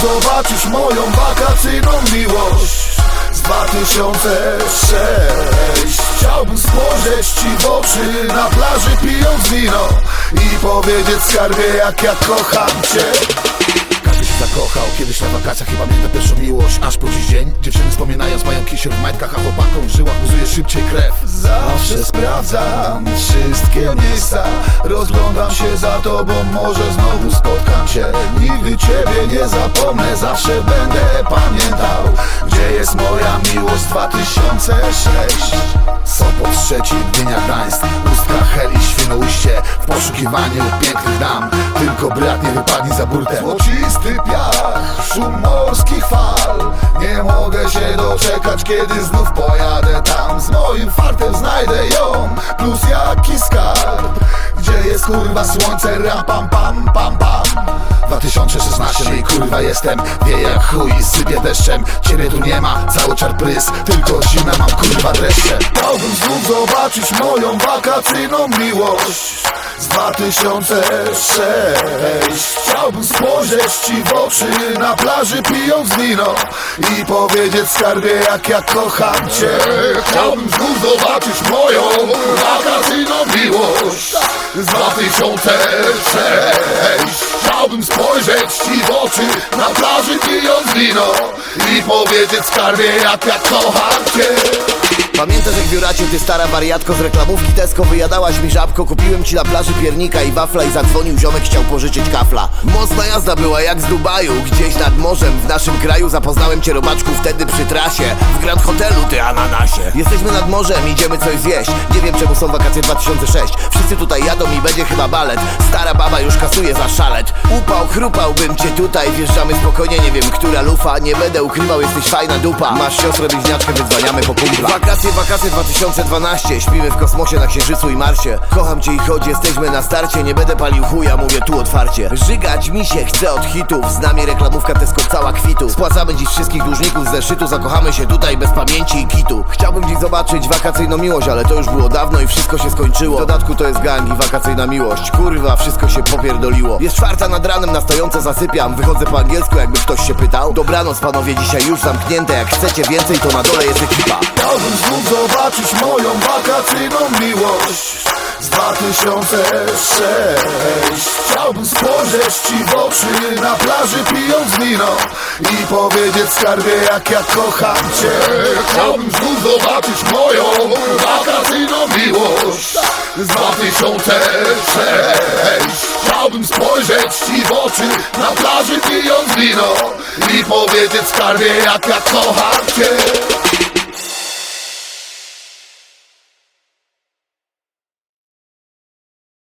zobaczysz moją wakacyjną miłość z 2006 Chciałbym spojrzeć ci w oczy na plaży pijąc wino I powiedzieć skarbie jak ja kocham cię zakochał. Kiedyś na wakacjach Chyba mnie na pierwszą miłość. Aż po dziś dzień dziewczyny wspominając Mają kisiel w majtkach, a chłopakom w żyłach buzuje szybciej krew. Zawsze sprawdzam wszystkie miejsca. Rozglądam się za tobą, może znowu spotkam cię Nigdy ciebie nie zapomnę, zawsze będę pamiętał Gdzie jest moja miłość 2006 Sopot Szczecin, Gdynia Gdańsk Ustka Heli, Świnoujście W poszukiwaniu pięknych dam Tylko brat nie wypadnie za burtę. Złocisty piach, szum morskich fal. Nie mogę się doczekać, kiedy znów pojadę tam. Z moim fartem znajdę ją Plus jaki skarb Gdzie jest kurwa słońce, ram pam pam pam pam. 2016 i kurwa jestem. Wie jak chuj, sypie deszczem. Ciebie tu nie ma, cały czar prys. Tylko zimę mam kurwa dreszcze. Chciałbym znów zobaczyć moją wakacyjną miłość. Z 2006 Chciałbym spojrzeć ci w oczy na plaży pijąc wino. I powiedzieć skarbie jak ja kocham cię. Chciałbym znów zobaczyć moją wakacyjną miłość z 2006 Chciałbym spojrzeć ci w oczy na plaży pijąc wino I powiedzieć skarbie jak ja kocham cię Pamiętasz jak w Juracie ty stara wariatko z reklamówki Tesco Wyjadałaś mi żabko, kupiłem ci na plaży piernika i wafla I zadzwonił ziomek, chciał pożyczyć kafla. Mocna jazda była jak z Dubaju Gdzieś nad morzem. W naszym kraju Zapoznałem cię robaczku wtedy przy trasie. W Grand Hotelu ty ananasie. Jesteśmy nad morzem, idziemy coś zjeść. Nie wiem czemu są wakacje 2006 Wszyscy tutaj jadą i będzie chyba balet. Stara baba już kasuje za szalet. Upał, chrupałbym cię tutaj. Wjeżdżamy spokojnie, nie wiem która lufa. Nie będę ukrywał, jesteś fajna dupa. Masz siostrę bliźniaczkę, wydzwaniamy po kumpla. Wakacje, wakacje 2012 Śpimy w kosmosie na Księżycu i Marsie. Kocham cię i choć jesteśmy na starcie. Nie będę palił chuja, mówię tu otwarcie. Żygać mi się chce od hitów. Z nami reklamówka Tesco cała kwitu Spłacamy dziś wszystkich dłużników z zeszytu Zakochamy się tutaj bez pamięci i kitu zobaczyć wakacyjną miłość Ale to już było dawno i wszystko się skończyło. W dodatku to jest gang i wakacyjna miłość. Kurwa, wszystko się popierdoliło. Jest czwarta nad ranem, na stojąco zasypiam. Wychodzę po angielsku, jakby ktoś się pytał. Dobranoc panowie, dzisiaj już zamknięte. Jak chcecie więcej, to na dole jest ekipa. Chciałbym znów zobaczyć moją wakacyjną miłość. Z 2006 Chciałbym spojrzeć ci w oczy na plaży pijąc wino. I powiedzieć skarbie jak ja kocham cię. Chciałbym znów zobaczyć moją wakacyjną miłość. Z 2006 Chciałbym spojrzeć ci w oczy na plaży pijąc wino I powiedzieć skarbie jak ja kocham cię